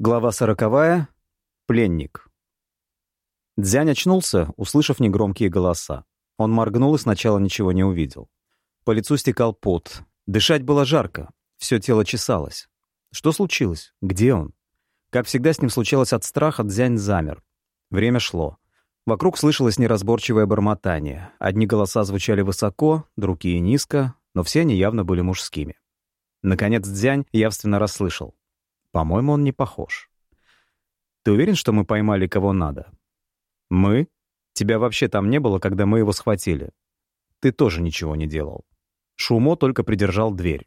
Глава сороковая. Пленник. Дзянь очнулся, услышав негромкие голоса. Он моргнул и сначала ничего не увидел. По лицу стекал пот. Дышать было жарко. Все тело чесалось. Что случилось? Где он? Как всегда с ним случалось от страха, Дзянь замер. Время шло. Вокруг слышалось неразборчивое бормотание. Одни голоса звучали высоко, другие низко, но все они явно были мужскими. Наконец Дзянь явственно расслышал. По-моему, он не похож. Ты уверен, что мы поймали кого надо? Мы? Тебя вообще там не было, когда мы его схватили. Ты тоже ничего не делал. Шумо только придержал дверь.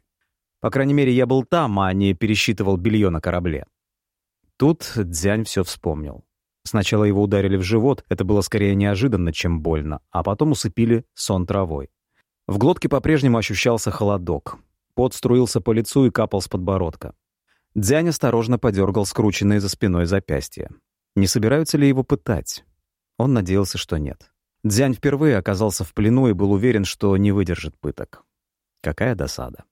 По крайней мере, я был там, а не пересчитывал белье на корабле. Тут Дзянь все вспомнил. Сначала его ударили в живот, это было скорее неожиданно, чем больно, а потом усыпили сон травой. В глотке по-прежнему ощущался холодок. Пот струился по лицу и капал с подбородка. Дзянь осторожно подергал скрученные за спиной запястья. Не собираются ли его пытать? Он надеялся, что нет. Дзянь впервые оказался в плену и был уверен, что не выдержит пыток. Какая досада.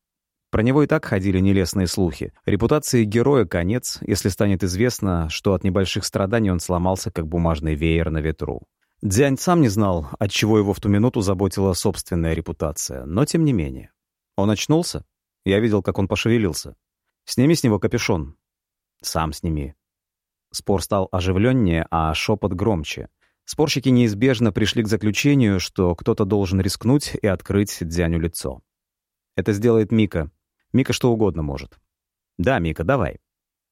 Про него и так ходили нелестные слухи. Репутации героя конец, если станет известно, что от небольших страданий он сломался, как бумажный веер на ветру. Дзянь сам не знал, от чего его в ту минуту заботила собственная репутация, но тем не менее. Он очнулся? Я видел, как он пошевелился. Сними с него капюшон. Сам сними. Спор стал оживленнее, а шепот громче. Спорщики неизбежно пришли к заключению, что кто-то должен рискнуть и открыть Дзяню лицо. Это сделает Мика. Мика что угодно может. Да, Мика, давай.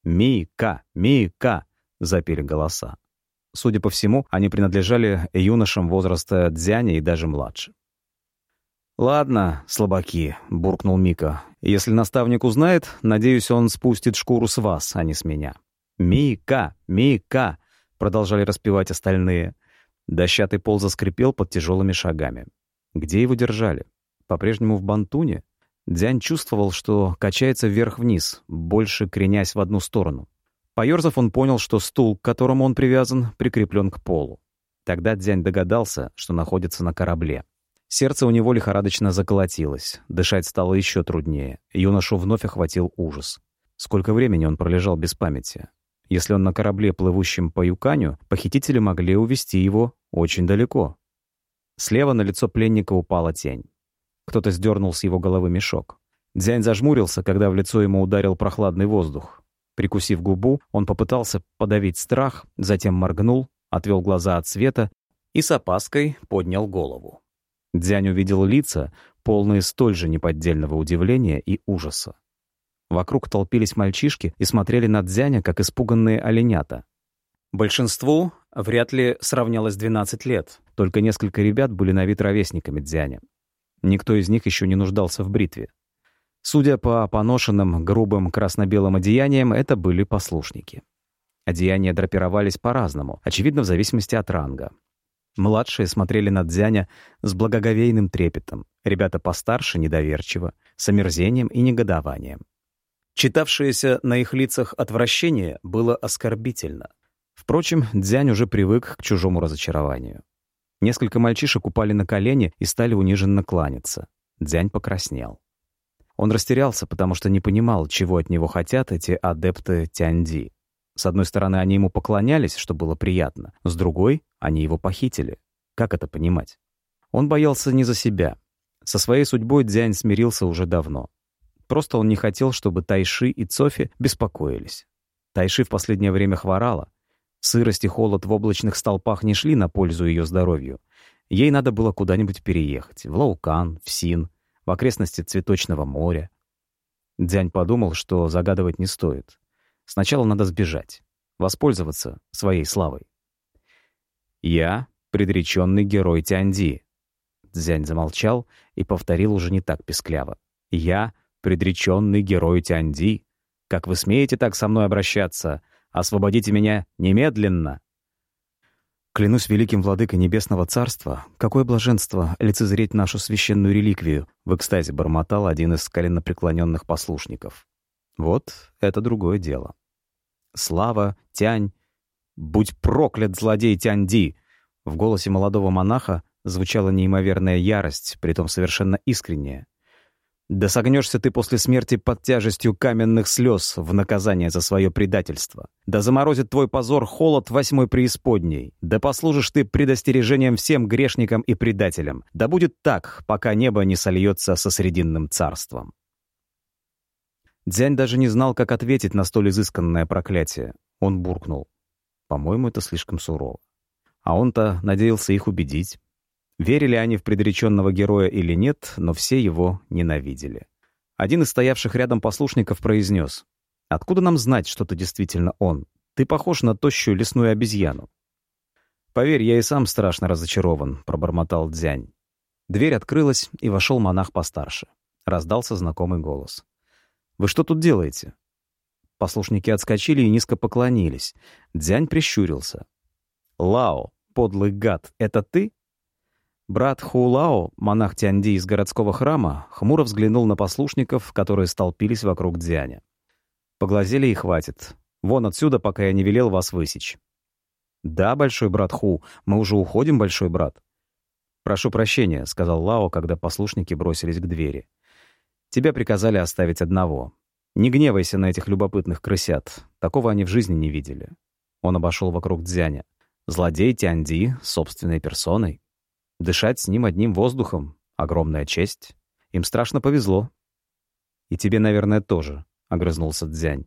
Мика, Мика, запели голоса. Судя по всему, они принадлежали юношам возраста Дзяня и даже младше. «Ладно, слабаки», — буркнул Мика. «Если наставник узнает, надеюсь, он спустит шкуру с вас, а не с меня». «Мика! Мика!» — продолжали распевать остальные. Дощатый пол заскрипел под тяжелыми шагами. Где его держали? По-прежнему в Бантуне? Дзянь чувствовал, что качается вверх-вниз, больше кренясь в одну сторону. Поёрзав, он понял, что стул, к которому он привязан, прикреплен к полу. Тогда Дзянь догадался, что находится на корабле. Сердце у него лихорадочно заколотилось, дышать стало еще труднее. Юношу вновь охватил ужас. Сколько времени он пролежал без памяти? Если он на корабле, плывущем по Юканю, похитители могли увести его очень далеко. Слева на лицо пленника упала тень. Кто-то сдернул с его головы мешок. Дзянь зажмурился, когда в лицо ему ударил прохладный воздух. Прикусив губу, он попытался подавить страх, затем моргнул, отвел глаза от света и с опаской поднял голову. Дзянь увидел лица, полные столь же неподдельного удивления и ужаса. Вокруг толпились мальчишки и смотрели на Дзяня, как испуганные оленята. Большинству вряд ли сравнялось 12 лет, только несколько ребят были на вид ровесниками Дзяня. Никто из них еще не нуждался в бритве. Судя по поношенным, грубым красно-белым одеяниям, это были послушники. Одеяния драпировались по-разному, очевидно, в зависимости от ранга. Младшие смотрели на Дзяня с благоговейным трепетом, ребята постарше — недоверчиво, с омерзением и негодованием. Читавшееся на их лицах отвращение было оскорбительно. Впрочем, Дзянь уже привык к чужому разочарованию. Несколько мальчишек упали на колени и стали униженно кланяться. Дзянь покраснел. Он растерялся, потому что не понимал, чего от него хотят эти адепты Тяньди. С одной стороны, они ему поклонялись, что было приятно. С другой, они его похитили. Как это понимать? Он боялся не за себя. Со своей судьбой Дзянь смирился уже давно. Просто он не хотел, чтобы Тайши и Цофи беспокоились. Тайши в последнее время хворала. Сырость и холод в облачных столпах не шли на пользу ее здоровью. Ей надо было куда-нибудь переехать. В Лаукан, в Син, в окрестности Цветочного моря. Дзянь подумал, что загадывать не стоит. Сначала надо сбежать, воспользоваться своей славой. «Я — предреченный герой Тяньди». Дзянь замолчал и повторил уже не так пескляво. «Я — предреченный герой Тяньди. Как вы смеете так со мной обращаться? Освободите меня немедленно!» Клянусь великим владыкой Небесного Царства, какое блаженство лицезреть нашу священную реликвию, в экстазе бормотал один из коленопреклоненных послушников. Вот это другое дело. Слава, Тянь, будь проклят, злодей Тяньди! В голосе молодого монаха звучала неимоверная ярость, притом совершенно искренняя. Да согнешься ты после смерти под тяжестью каменных слез в наказание за свое предательство. Да заморозит твой позор холод восьмой преисподней. Да послужишь ты предостережением всем грешникам и предателям. Да будет так, пока небо не сольется со Срединным царством. Дзянь даже не знал, как ответить на столь изысканное проклятие. Он буркнул. По-моему, это слишком сурово. А он-то надеялся их убедить. Верили они в предреченного героя или нет, но все его ненавидели. Один из стоявших рядом послушников произнес. «Откуда нам знать, что ты действительно он? Ты похож на тощую лесную обезьяну». «Поверь, я и сам страшно разочарован», — пробормотал Дзянь. Дверь открылась, и вошел монах постарше. Раздался знакомый голос. «Вы что тут делаете?» Послушники отскочили и низко поклонились. Дзянь прищурился. «Лао, подлый гад, это ты?» Брат Хулао, монах Тяньди из городского храма, хмуро взглянул на послушников, которые столпились вокруг Дзяня. «Поглазели и хватит. Вон отсюда, пока я не велел вас высечь». «Да, большой брат Ху, мы уже уходим, большой брат». «Прошу прощения», — сказал Лао, когда послушники бросились к двери. «Тебя приказали оставить одного. Не гневайся на этих любопытных крысят. Такого они в жизни не видели». Он обошел вокруг Дзяня. «Злодей Тяньди собственной персоной». Дышать с ним одним воздухом — огромная честь. Им страшно повезло. «И тебе, наверное, тоже», — огрызнулся Дзянь.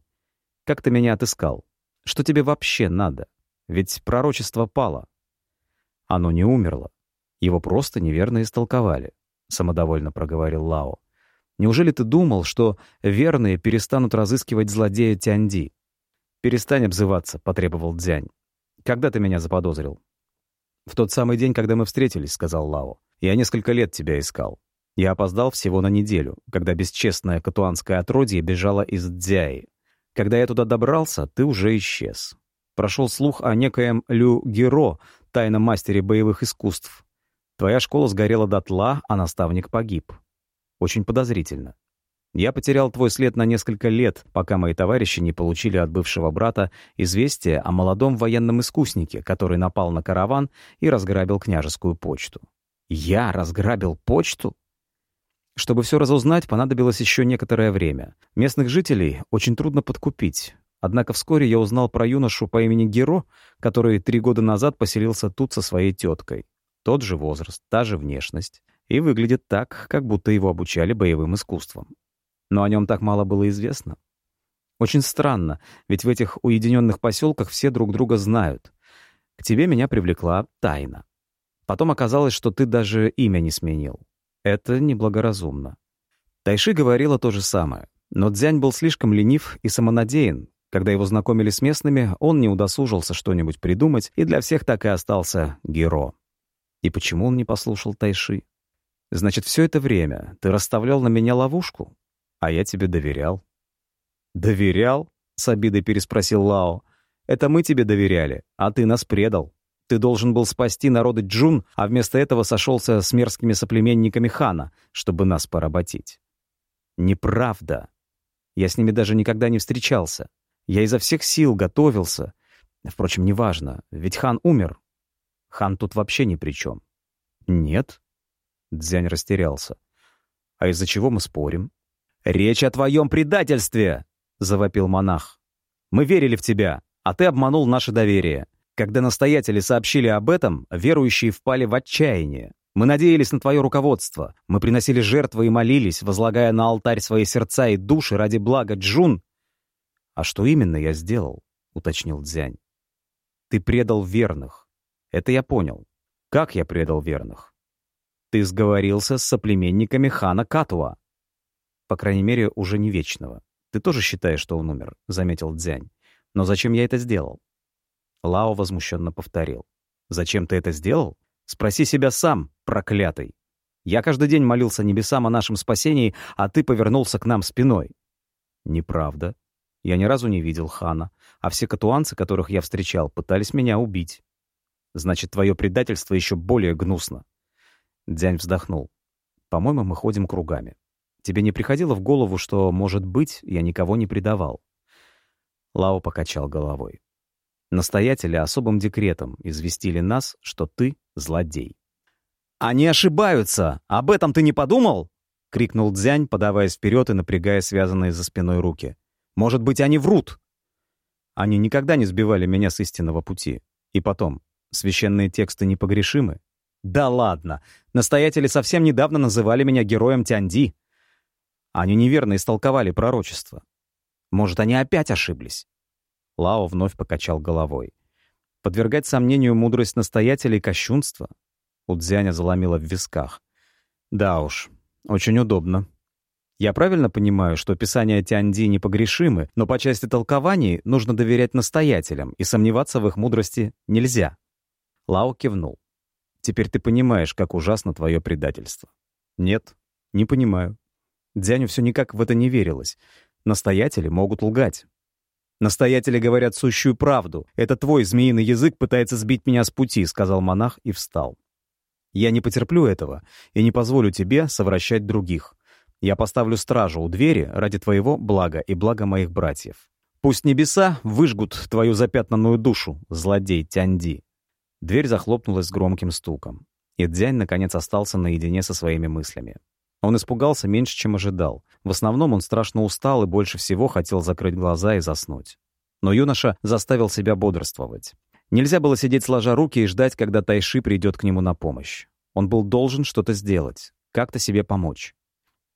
«Как ты меня отыскал? Что тебе вообще надо? Ведь пророчество пало». «Оно не умерло. Его просто неверно истолковали», — самодовольно проговорил Лао. «Неужели ты думал, что верные перестанут разыскивать злодея Тяньди?» «Перестань обзываться», — потребовал Дзянь. «Когда ты меня заподозрил?» «В тот самый день, когда мы встретились», — сказал Лао. «Я несколько лет тебя искал. Я опоздал всего на неделю, когда бесчестное катуанское отродье бежало из Дзяи. Когда я туда добрался, ты уже исчез. Прошел слух о некоем Лю Геро, тайном мастере боевых искусств. Твоя школа сгорела дотла, а наставник погиб. Очень подозрительно. Я потерял твой след на несколько лет, пока мои товарищи не получили от бывшего брата известие о молодом военном искуснике, который напал на караван и разграбил княжескую почту. Я разграбил почту? Чтобы все разузнать, понадобилось еще некоторое время. Местных жителей очень трудно подкупить. Однако вскоре я узнал про юношу по имени Геро, который три года назад поселился тут со своей теткой. Тот же возраст, та же внешность. И выглядит так, как будто его обучали боевым искусствам но о нем так мало было известно. Очень странно, ведь в этих уединенных поселках все друг друга знают. К тебе меня привлекла тайна. Потом оказалось, что ты даже имя не сменил. Это неблагоразумно. Тайши говорила то же самое, но Дзянь был слишком ленив и самонадеян. Когда его знакомили с местными, он не удосужился что-нибудь придумать, и для всех так и остался Геро. И почему он не послушал Тайши? Значит, все это время ты расставлял на меня ловушку? А я тебе доверял». «Доверял?» — с обидой переспросил Лао. «Это мы тебе доверяли, а ты нас предал. Ты должен был спасти народы Джун, а вместо этого сошелся с мерзкими соплеменниками хана, чтобы нас поработить». «Неправда. Я с ними даже никогда не встречался. Я изо всех сил готовился. Впрочем, неважно, ведь хан умер. Хан тут вообще ни при чем». «Нет?» — Дзянь растерялся. «А из-за чего мы спорим?» «Речь о твоем предательстве!» — завопил монах. «Мы верили в тебя, а ты обманул наше доверие. Когда настоятели сообщили об этом, верующие впали в отчаяние. Мы надеялись на твое руководство. Мы приносили жертвы и молились, возлагая на алтарь свои сердца и души ради блага Джун. «А что именно я сделал?» — уточнил Дзянь. «Ты предал верных. Это я понял. Как я предал верных?» «Ты сговорился с соплеменниками хана Катуа. По крайней мере, уже не вечного. Ты тоже считаешь, что он умер, — заметил Дзянь. Но зачем я это сделал? Лао возмущенно повторил. Зачем ты это сделал? Спроси себя сам, проклятый. Я каждый день молился небесам о нашем спасении, а ты повернулся к нам спиной. Неправда. Я ни разу не видел хана, а все катуанцы, которых я встречал, пытались меня убить. Значит, твое предательство еще более гнусно. Дзянь вздохнул. По-моему, мы ходим кругами. Тебе не приходило в голову, что, может быть, я никого не предавал?» Лао покачал головой. «Настоятели особым декретом известили нас, что ты злодей». «Они ошибаются! Об этом ты не подумал?» крикнул Дзянь, подаваясь вперед и напрягая связанные за спиной руки. «Может быть, они врут?» Они никогда не сбивали меня с истинного пути. И потом, священные тексты непогрешимы. Да ладно, настоятели совсем недавно называли меня героем Тяньди. Они неверно истолковали пророчество. Может, они опять ошиблись? Лао вновь покачал головой. Подвергать сомнению мудрость настоятелей — кощунство? У Дзяня заломило в висках. Да уж, очень удобно. Я правильно понимаю, что писания Тяньди непогрешимы, но по части толкований нужно доверять настоятелям, и сомневаться в их мудрости нельзя? Лао кивнул. Теперь ты понимаешь, как ужасно твое предательство. Нет, не понимаю. Дзяню все никак в это не верилось. Настоятели могут лгать. Настоятели говорят сущую правду. Это твой змеиный язык пытается сбить меня с пути, сказал монах и встал. Я не потерплю этого и не позволю тебе совращать других. Я поставлю стражу у двери ради твоего блага и блага моих братьев. Пусть небеса выжгут твою запятнанную душу, злодей Тяньди. Дверь захлопнулась с громким стуком, и Дзянь наконец остался наедине со своими мыслями. Он испугался меньше, чем ожидал. В основном он страшно устал и больше всего хотел закрыть глаза и заснуть. Но юноша заставил себя бодрствовать. Нельзя было сидеть сложа руки и ждать, когда Тайши придет к нему на помощь. Он был должен что-то сделать, как-то себе помочь.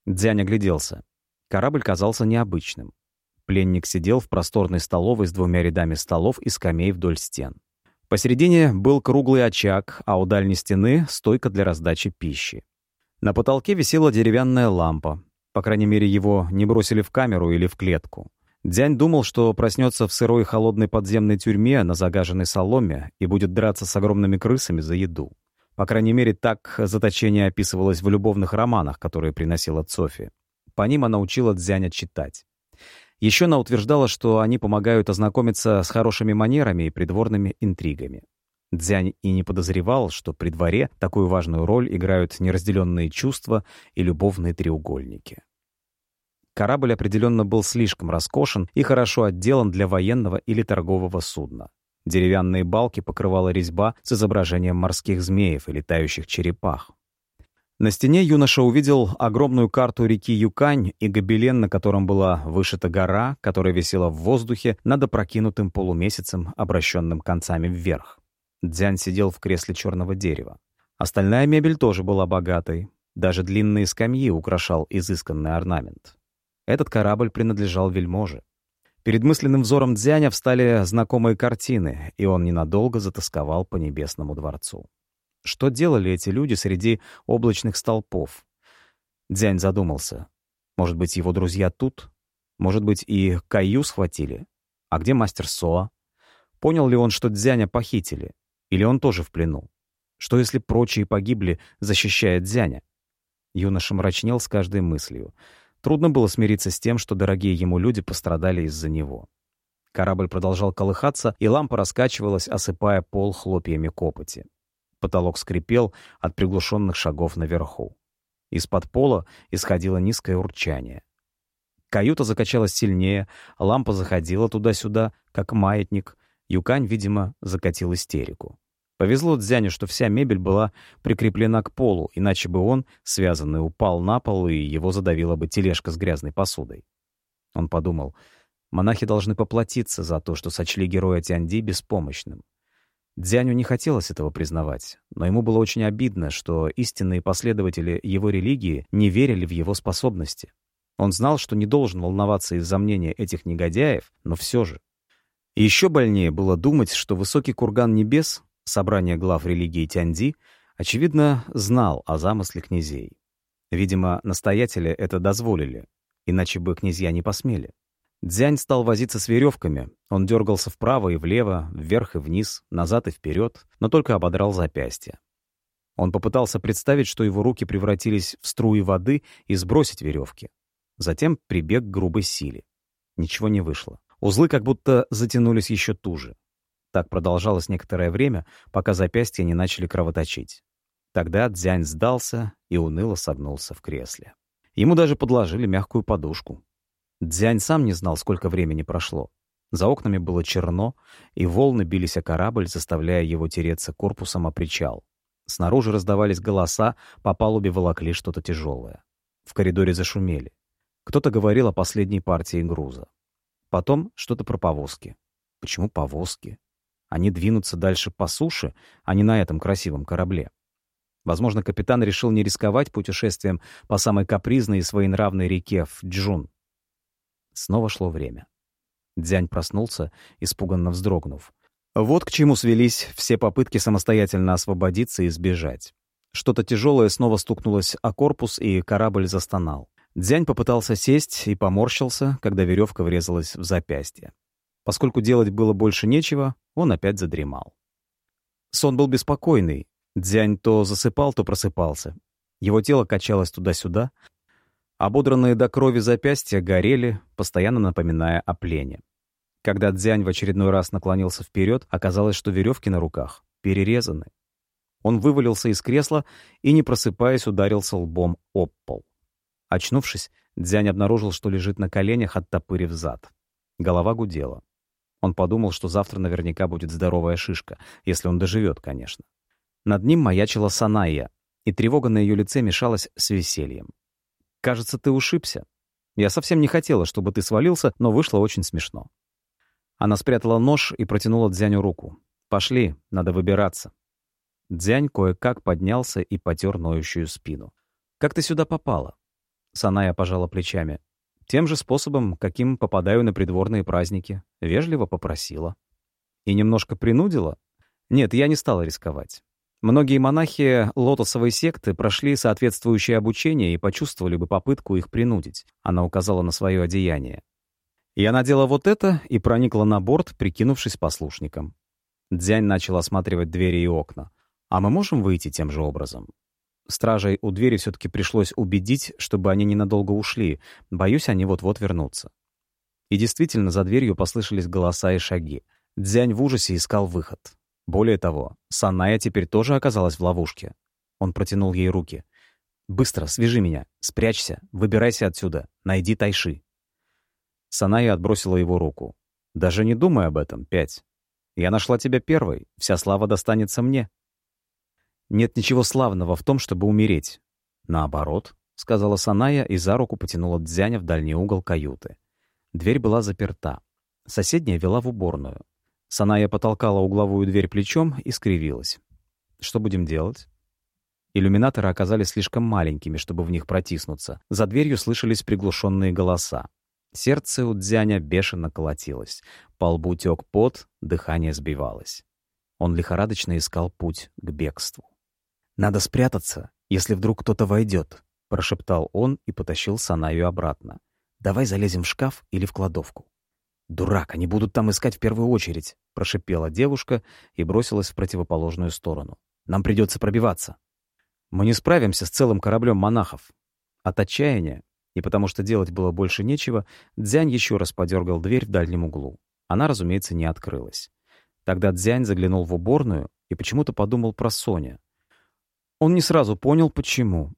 Дзянь огляделся. Корабль казался необычным. Пленник сидел в просторной столовой с двумя рядами столов и скамей вдоль стен. Посередине был круглый очаг, а у дальней стены — стойка для раздачи пищи. На потолке висела деревянная лампа. По крайней мере, его не бросили в камеру или в клетку. Дзянь думал, что проснется в сырой холодной подземной тюрьме на загаженной соломе и будет драться с огромными крысами за еду. По крайней мере, так заточение описывалось в любовных романах, которые приносила Цофи. По ним она учила Дзяня читать. Еще она утверждала, что они помогают ознакомиться с хорошими манерами и придворными интригами. Дзянь и не подозревал, что при дворе такую важную роль играют неразделенные чувства и любовные треугольники. Корабль определенно был слишком роскошен и хорошо отделан для военного или торгового судна. Деревянные балки покрывала резьба с изображением морских змеев и летающих черепах. На стене юноша увидел огромную карту реки Юкань и гобелен, на котором была вышита гора, которая висела в воздухе над опрокинутым полумесяцем, обращенным концами вверх. Дзянь сидел в кресле черного дерева. Остальная мебель тоже была богатой. Даже длинные скамьи украшал изысканный орнамент. Этот корабль принадлежал вельможе. Перед мысленным взором Дзяня встали знакомые картины, и он ненадолго затасковал по небесному дворцу. Что делали эти люди среди облачных столпов? Дзянь задумался. Может быть, его друзья тут? Может быть, и Каю схватили? А где мастер Соа? Понял ли он, что Дзяня похитили? Или он тоже в плену? Что если прочие погибли, защищая Дзяня? Юноша мрачнел с каждой мыслью. Трудно было смириться с тем, что дорогие ему люди пострадали из-за него. Корабль продолжал колыхаться, и лампа раскачивалась, осыпая пол хлопьями копоти. Потолок скрипел от приглушенных шагов наверху. Из-под пола исходило низкое урчание. Каюта закачалась сильнее, лампа заходила туда-сюда, как маятник, Юкань, видимо, закатил истерику. Повезло Дзяню, что вся мебель была прикреплена к полу, иначе бы он, связанный, упал на пол, и его задавила бы тележка с грязной посудой. Он подумал, монахи должны поплатиться за то, что сочли героя Тяньди беспомощным. Дзяню не хотелось этого признавать, но ему было очень обидно, что истинные последователи его религии не верили в его способности. Он знал, что не должен волноваться из-за мнения этих негодяев, но все же. Еще больнее было думать, что высокий курган небес, собрание глав религии Тяньди, очевидно, знал о замысле князей. Видимо, настоятели это дозволили, иначе бы князья не посмели. Дзянь стал возиться с веревками. Он дергался вправо и влево, вверх и вниз, назад и вперед, но только ободрал запястье. Он попытался представить, что его руки превратились в струи воды и сбросить веревки. Затем прибег к грубой силе. Ничего не вышло. Узлы как будто затянулись еще туже. Так продолжалось некоторое время, пока запястья не начали кровоточить. Тогда Дзянь сдался и уныло согнулся в кресле. Ему даже подложили мягкую подушку. Дзянь сам не знал, сколько времени прошло. За окнами было черно, и волны бились о корабль, заставляя его тереться корпусом о причал. Снаружи раздавались голоса, по палубе волокли что-то тяжелое. В коридоре зашумели. Кто-то говорил о последней партии груза. Потом что-то про повозки. Почему повозки? Они двинутся дальше по суше, а не на этом красивом корабле. Возможно, капитан решил не рисковать путешествием по самой капризной и своенравной реке в Джун. Снова шло время. Дзянь проснулся, испуганно вздрогнув. Вот к чему свелись все попытки самостоятельно освободиться и сбежать. Что-то тяжелое снова стукнулось о корпус, и корабль застонал. Дзянь попытался сесть и поморщился, когда веревка врезалась в запястье. Поскольку делать было больше нечего, он опять задремал. Сон был беспокойный. Дзянь то засыпал, то просыпался. Его тело качалось туда-сюда. Ободранные до крови запястья горели, постоянно напоминая о плене. Когда Дзянь в очередной раз наклонился вперед, оказалось, что веревки на руках перерезаны. Он вывалился из кресла и, не просыпаясь, ударился лбом об пол. Очнувшись, Дзянь обнаружил, что лежит на коленях, оттопырив зад. Голова гудела. Он подумал, что завтра наверняка будет здоровая шишка, если он доживет, конечно. Над ним маячила Санайя, и тревога на ее лице мешалась с весельем. «Кажется, ты ушибся. Я совсем не хотела, чтобы ты свалился, но вышло очень смешно». Она спрятала нож и протянула Дзяню руку. «Пошли, надо выбираться». Дзянь кое-как поднялся и потер ноющую спину. «Как ты сюда попала?» Саная пожала плечами. «Тем же способом, каким попадаю на придворные праздники. Вежливо попросила». «И немножко принудила?» «Нет, я не стала рисковать. Многие монахи лотосовой секты прошли соответствующее обучение и почувствовали бы попытку их принудить. Она указала на свое одеяние. Я надела вот это и проникла на борт, прикинувшись послушником. Дзянь начал осматривать двери и окна. «А мы можем выйти тем же образом?» Стражей у двери все-таки пришлось убедить, чтобы они ненадолго ушли. Боюсь, они вот-вот вернутся. И действительно, за дверью послышались голоса и шаги. Дзянь в ужасе искал выход. Более того, Саная теперь тоже оказалась в ловушке. Он протянул ей руки. «Быстро, свяжи меня, спрячься, выбирайся отсюда, найди Тайши». Саная отбросила его руку. «Даже не думай об этом, Пять. Я нашла тебя первой, вся слава достанется мне». «Нет ничего славного в том, чтобы умереть». «Наоборот», — сказала Саная и за руку потянула Дзяня в дальний угол каюты. Дверь была заперта. Соседняя вела в уборную. Саная потолкала угловую дверь плечом и скривилась. «Что будем делать?» Иллюминаторы оказались слишком маленькими, чтобы в них протиснуться. За дверью слышались приглушенные голоса. Сердце у Дзяня бешено колотилось. По лбу тек пот, дыхание сбивалось. Он лихорадочно искал путь к бегству. «Надо спрятаться, если вдруг кто-то войдет», — прошептал он и потащил Санаю обратно. «Давай залезем в шкаф или в кладовку». «Дурак, они будут там искать в первую очередь», — прошипела девушка и бросилась в противоположную сторону. «Нам придется пробиваться». «Мы не справимся с целым кораблем монахов». От отчаяния и потому что делать было больше нечего, Дзянь еще раз подергал дверь в дальнем углу. Она, разумеется, не открылась. Тогда Дзянь заглянул в уборную и почему-то подумал про Соня. Он не сразу понял, почему.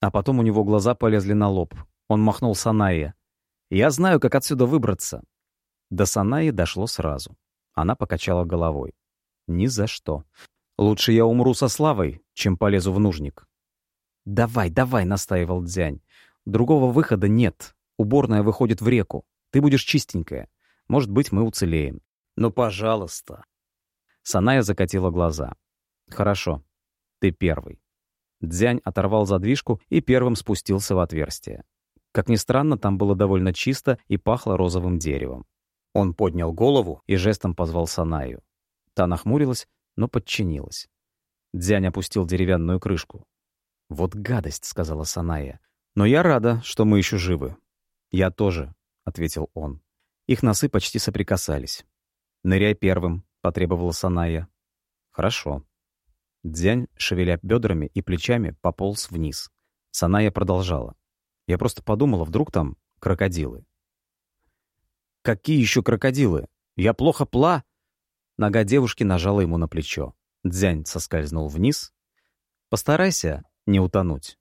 А потом у него глаза полезли на лоб. Он махнул Санайе. «Я знаю, как отсюда выбраться». До Санайи дошло сразу. Она покачала головой. «Ни за что. Лучше я умру со славой, чем полезу в нужник». «Давай, давай», — настаивал Дзянь. Другого выхода нет. Уборная выходит в реку. Ты будешь чистенькая. Может быть, мы уцелеем. Но, пожалуйста. Саная закатила глаза. Хорошо. Ты первый. Дзянь оторвал задвижку и первым спустился в отверстие. Как ни странно, там было довольно чисто и пахло розовым деревом. Он поднял голову и жестом позвал Санаю. Та нахмурилась, но подчинилась. Дзянь опустил деревянную крышку. «Вот гадость», — сказала Саная. «Но я рада, что мы еще живы». «Я тоже», — ответил он. Их носы почти соприкасались. «Ныряй первым», — потребовала Саная. «Хорошо». Дзянь, шевеля бедрами и плечами, пополз вниз. Саная продолжала. «Я просто подумала, вдруг там крокодилы». «Какие еще крокодилы? Я плохо пла...» Нога девушки нажала ему на плечо. Дзянь соскользнул вниз. «Постарайся не утонуть».